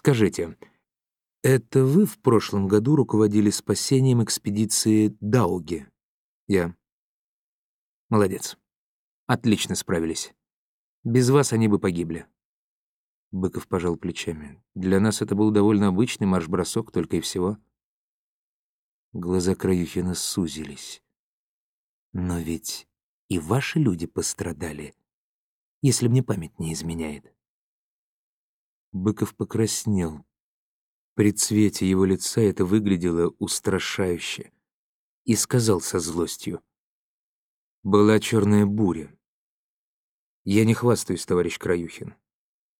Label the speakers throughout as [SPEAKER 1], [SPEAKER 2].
[SPEAKER 1] Скажите, это вы в прошлом году руководили спасением экспедиции Дауги? Я. Молодец. Отлично справились. Без вас они бы погибли. Быков пожал плечами. Для нас это был довольно обычный марш-бросок, только и всего. Глаза Краюхина сузились. Но ведь и ваши люди пострадали, если мне память не изменяет. Быков покраснел. При цвете его лица это выглядело устрашающе. И сказал со злостью. Была черная буря. Я не хвастаюсь, товарищ Краюхин.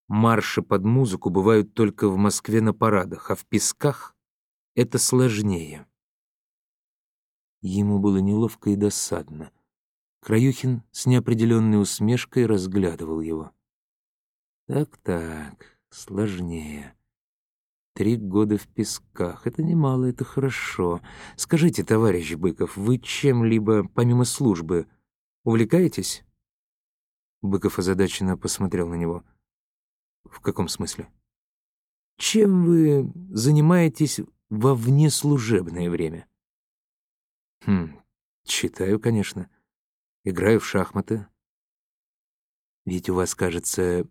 [SPEAKER 1] Марши под музыку бывают только в Москве на парадах, а в песках это сложнее. Ему было неловко и досадно. Краюхин с неопределенной усмешкой разглядывал его. «Так-так, сложнее. Три года в песках. Это немало, это хорошо. Скажите, товарищ Быков, вы чем-либо, помимо службы, увлекаетесь?» Быков озадаченно посмотрел на него. «В каком смысле?» «Чем вы занимаетесь во внеслужебное время?» «Хм, читаю, конечно. Играю в шахматы». «Ведь у вас, кажется,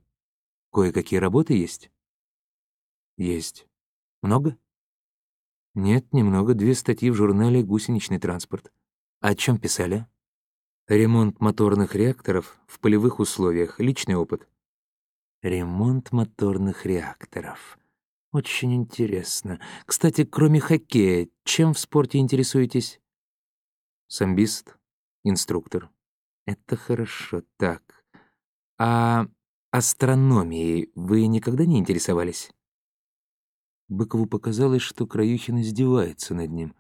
[SPEAKER 1] кое-какие работы есть?» «Есть. Много?» «Нет, немного. Две статьи в журнале «Гусеничный транспорт». О чем писали?» Ремонт моторных реакторов в полевых условиях. Личный опыт. Ремонт моторных реакторов. Очень интересно. Кстати, кроме хоккея, чем в спорте интересуетесь? Самбист, инструктор. Это хорошо. Так. А астрономией вы никогда не интересовались? Быкову показалось, что Краюхин издевается над ним.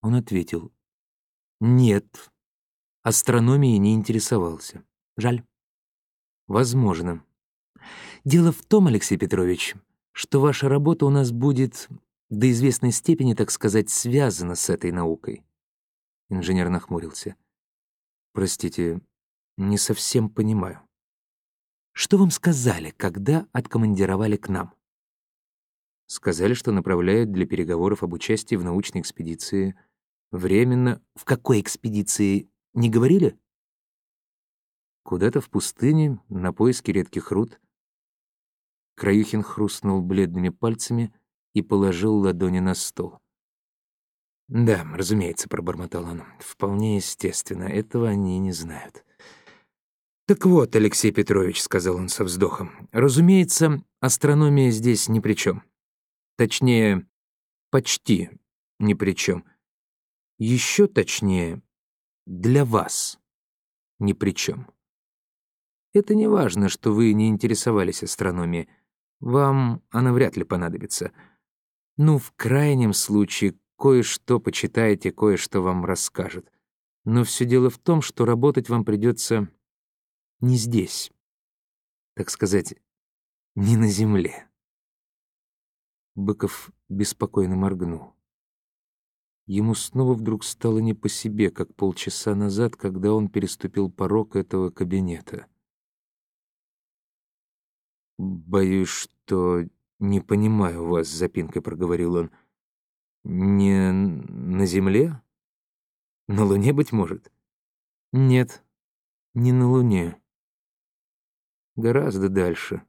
[SPEAKER 1] Он ответил. «Нет, астрономией не интересовался. Жаль. Возможно. Дело в том, Алексей Петрович, что ваша работа у нас будет до известной степени, так сказать, связана с этой наукой. Инженер нахмурился. Простите, не совсем понимаю. Что вам сказали, когда откомандировали к нам? Сказали, что направляют для переговоров об участии в научной экспедиции. Временно... В какой экспедиции не говорили? Куда-то в пустыне, на поиски редких руд. Краюхин хрустнул бледными пальцами и положил ладони на стол. «Да, разумеется», — пробормотал он. «Вполне естественно, этого они не знают». «Так вот, Алексей Петрович», — сказал он со вздохом, «разумеется, астрономия здесь ни при чем. Точнее, почти ни при чем. Еще точнее, для вас ни при чем. Это не важно, что вы не интересовались астрономией. Вам она вряд ли понадобится. Ну, в крайнем случае, кое-что почитаете, кое-что вам расскажет. Но все дело в том, что работать вам придется не здесь. Так сказать, не на земле. Быков беспокойно моргнул. Ему снова вдруг стало не по себе, как полчаса назад, когда он переступил порог этого кабинета. «Боюсь, что не понимаю вас», — запинкой проговорил он. «Не на Земле? На Луне, быть может?» «Нет, не на Луне. Гораздо дальше».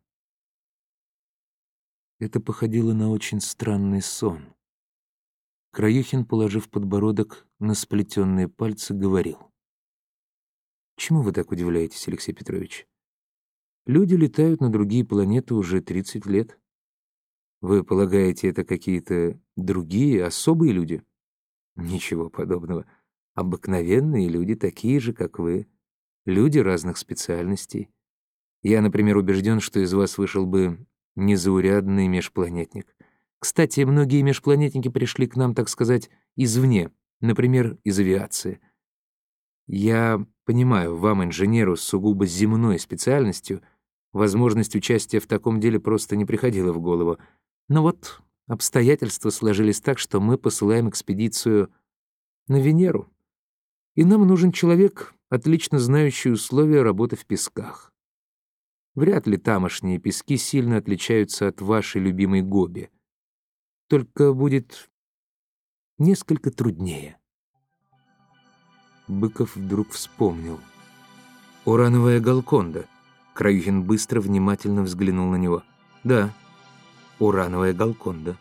[SPEAKER 1] Это походило на очень странный сон. Краюхин, положив подбородок на сплетенные пальцы, говорил. «Чему вы так удивляетесь, Алексей Петрович? Люди летают на другие планеты уже 30 лет. Вы полагаете, это какие-то другие, особые люди? Ничего подобного. Обыкновенные люди, такие же, как вы. Люди разных специальностей. Я, например, убежден, что из вас вышел бы незаурядный межпланетник. Кстати, многие межпланетники пришли к нам, так сказать, извне, например, из авиации. Я понимаю, вам, инженеру с сугубо земной специальностью, возможность участия в таком деле просто не приходила в голову. Но вот обстоятельства сложились так, что мы посылаем экспедицию на Венеру. И нам нужен человек, отлично знающий условия работы в песках. Вряд ли тамошние пески сильно отличаются от вашей любимой Гоби. Только будет несколько труднее. Быков вдруг вспомнил. «Урановая Галконда». Краюхин быстро, внимательно взглянул на него. «Да, урановая Галконда».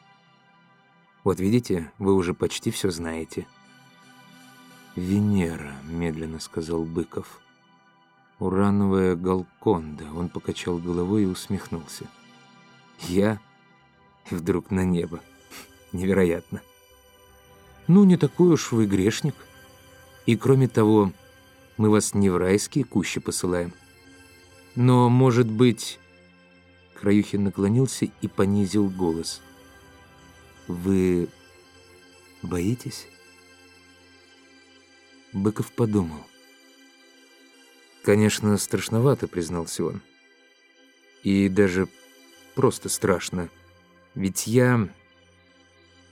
[SPEAKER 1] «Вот видите, вы уже почти все знаете». «Венера», — медленно сказал Быков. «Урановая Галконда». Он покачал головой и усмехнулся. «Я?» И вдруг на небо. Невероятно. «Ну, не такой уж вы грешник. И кроме того, мы вас не в райские кущи посылаем. Но, может быть...» Краюхин наклонился и понизил голос. «Вы боитесь?» Быков подумал. «Конечно, страшновато», — признался он. «И даже просто страшно. Ведь я...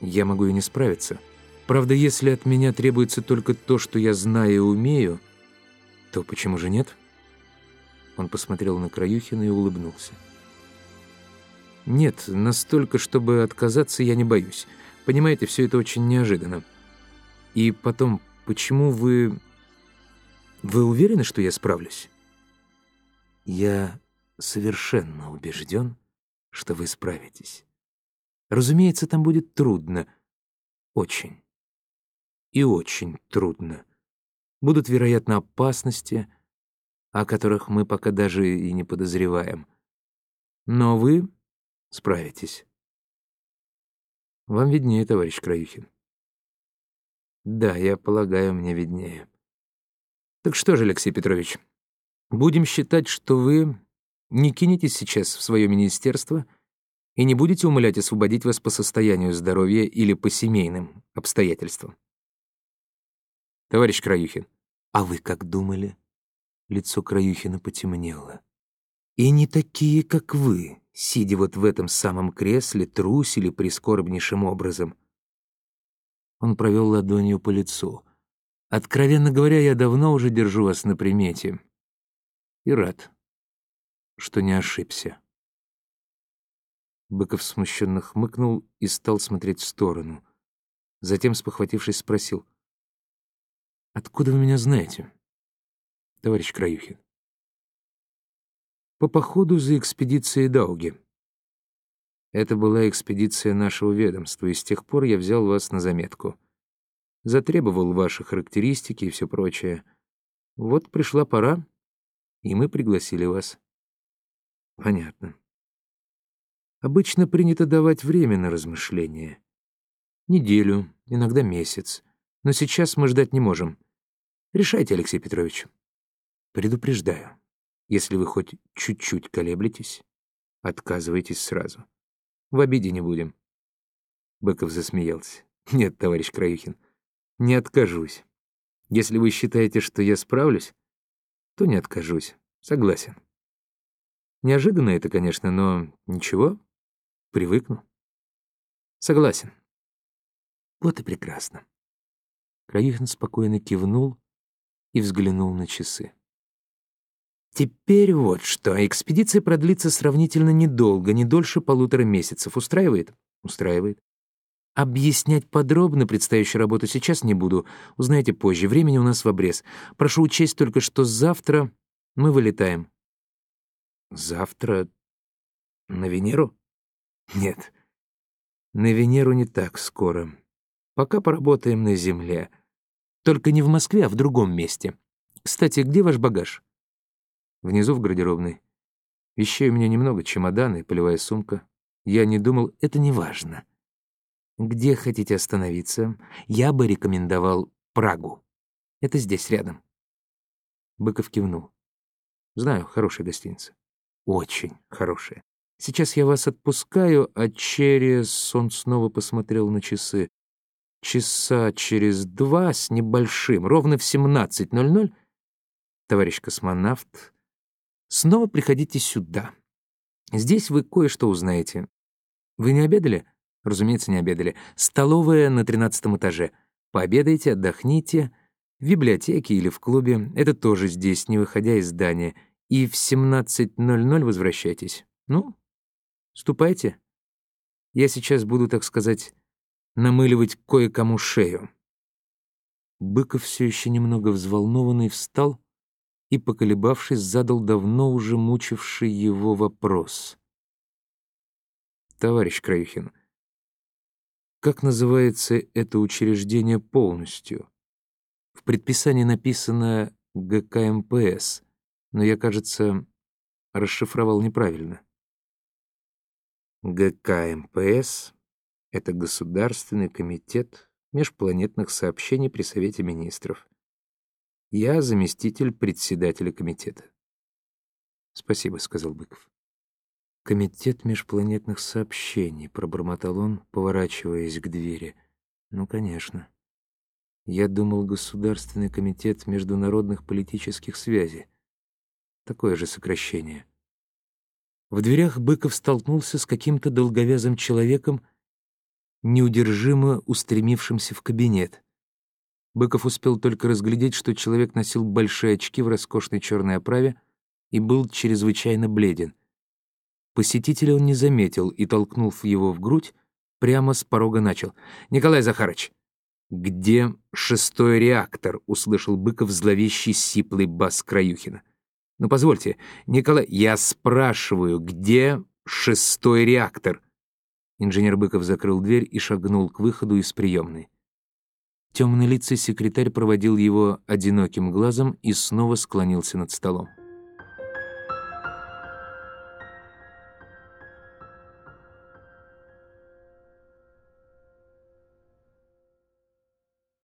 [SPEAKER 1] я могу и не справиться. Правда, если от меня требуется только то, что я знаю и умею, то почему же нет?» Он посмотрел на Краюхина и улыбнулся. «Нет, настолько, чтобы отказаться, я не боюсь. Понимаете, все это очень неожиданно. И потом, Почему вы... Вы уверены, что я справлюсь? Я совершенно убежден, что вы справитесь. Разумеется, там будет трудно. Очень. И очень трудно. Будут, вероятно, опасности, о которых мы пока даже и не подозреваем. Но вы справитесь. Вам виднее, товарищ Краюхин. Да, я полагаю, мне виднее. Так что же, Алексей Петрович, будем считать, что вы не кинетесь сейчас в свое министерство и не будете умолять освободить вас по состоянию здоровья или по семейным обстоятельствам. Товарищ Краюхин, а вы как думали? Лицо Краюхина потемнело. И не такие, как вы, сидя вот в этом самом кресле, трусили прискорбнейшим образом — он провел ладонью по лицу. «Откровенно говоря, я давно уже держу вас на примете. И рад, что не ошибся». Быков смущенно хмыкнул и стал смотреть в сторону. Затем, спохватившись, спросил. «Откуда вы меня знаете, товарищ Краюхин?» «По походу за экспедицией Дауги», это была экспедиция нашего ведомства, и с тех пор я взял вас на заметку. Затребовал ваши характеристики и все прочее. Вот пришла пора, и мы пригласили вас. Понятно. Обычно принято давать время на размышление. Неделю, иногда месяц. Но сейчас мы ждать не можем. Решайте, Алексей Петрович. Предупреждаю, если вы хоть чуть-чуть колеблетесь, отказывайтесь сразу. В обиде не будем». Быков засмеялся. «Нет, товарищ Краюхин, не откажусь. Если вы считаете, что я справлюсь, то не откажусь. Согласен. Неожиданно это, конечно, но ничего, привыкну. Согласен. Вот и прекрасно. Краюхин спокойно кивнул и взглянул на часы. Теперь вот что. Экспедиция продлится сравнительно недолго, не дольше полутора месяцев. Устраивает? Устраивает. Объяснять подробно предстоящую работу сейчас не буду. Узнаете позже. Времени у нас в обрез. Прошу учесть только, что завтра мы вылетаем. Завтра на Венеру? Нет. На Венеру не так скоро. Пока поработаем на Земле. Только не в Москве, а в другом месте. Кстати, где ваш багаж? Внизу в гардеробной. Вещей у меня немного, чемоданы, полевая сумка. Я не думал, это не важно. Где хотите остановиться? Я бы рекомендовал Прагу. Это здесь, рядом. Быков кивнул. Знаю, хорошая гостиница. Очень хорошая. Сейчас я вас отпускаю, а через... Он снова посмотрел на часы. Часа через два с небольшим, ровно в 17.00, товарищ космонавт Снова приходите сюда. Здесь вы кое-что узнаете. Вы не обедали? Разумеется, не обедали. Столовая на тринадцатом этаже. Пообедайте, отдохните. В библиотеке или в клубе. Это тоже здесь, не выходя из здания. И в 17.00 возвращайтесь. Ну, ступайте. Я сейчас буду, так сказать, намыливать кое-кому шею». Быков все еще немного взволнованный встал и, поколебавшись, задал давно уже мучивший его вопрос. «Товарищ Краюхин, как называется это учреждение полностью? В предписании написано ГКМПС, но я, кажется, расшифровал неправильно». ГКМПС — это Государственный комитет межпланетных сообщений при Совете Министров. Я заместитель председателя комитета. «Спасибо», — сказал Быков. «Комитет межпланетных сообщений», — пробормотал он, поворачиваясь к двери. «Ну, конечно. Я думал, Государственный комитет международных политических связей. Такое же сокращение». В дверях Быков столкнулся с каким-то долговязым человеком, неудержимо устремившимся в кабинет. Быков успел только разглядеть, что человек носил большие очки в роскошной черной оправе и был чрезвычайно бледен. Посетителя он не заметил и, толкнув его в грудь, прямо с порога начал. «Николай Захарович!» «Где шестой реактор?» — услышал Быков зловещий сиплый бас Краюхина. «Ну, позвольте, Николай, я спрашиваю, где шестой реактор?» Инженер Быков закрыл дверь и шагнул к выходу из приемной. Темный лицый секретарь проводил его одиноким глазом и снова склонился над столом.